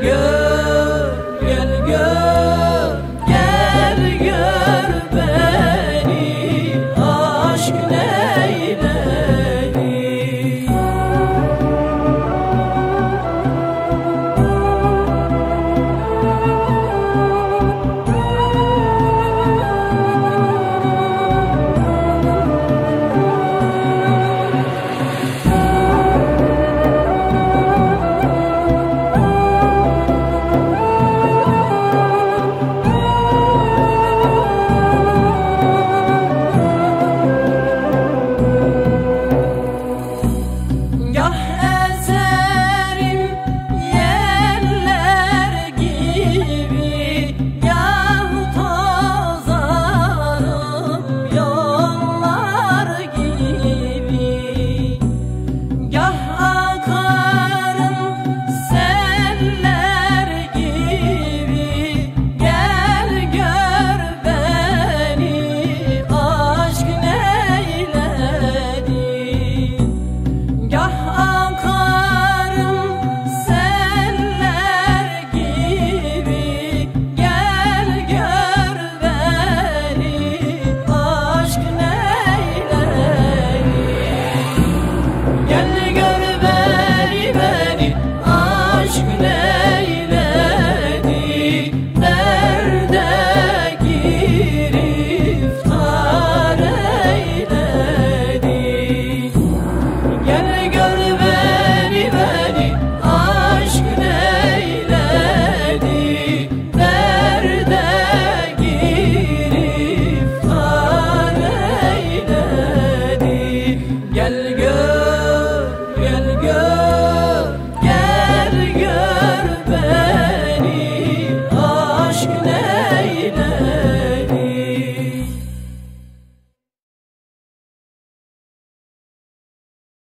good.